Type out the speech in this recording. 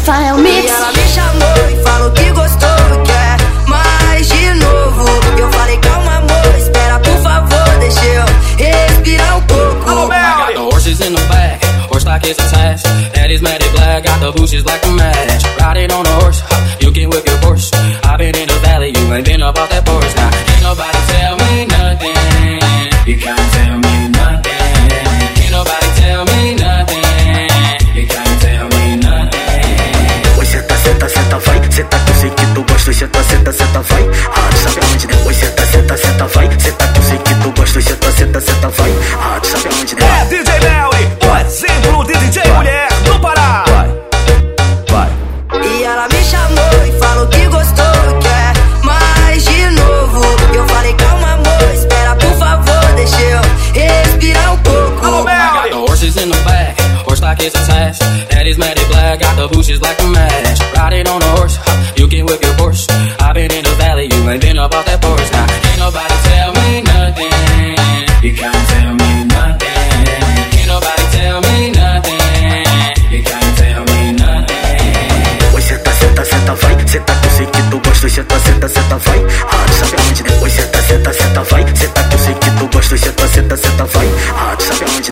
Rafael Mix. E ela me chamou e falou que gostou e quer mais de novo. Eu falei, calma, amor, espera, por favor, deixa eu respirar um pouco. Alô, I got the horses in the back, horse stock is attached. Daddy's matted black, got the bushes like a match. Riding on a horse, you can whip your horse. I've been in the valley, you ain't been up off that porch. Now, ain't nobody tell me nothing. You can't sabe aonde, né? Oi, senta, senta, senta, vai. Senta que eu sei que tu gosta. Senta, senta, senta, vai. Ah, tu sabe aonde, né? É DJ Melly, o exemplo de DJ mulher do Pará. E ela me chamou e falou que gostou quer mais de novo. Eu falei, calma, amor, espera, por favor, deixa eu respirar um pouco. Alô, I got Melly. the horses in the back, horse stock is attached. Daddy's matted black, got the bushes like a match. Riding on a horse, you can whip your horse. Been in the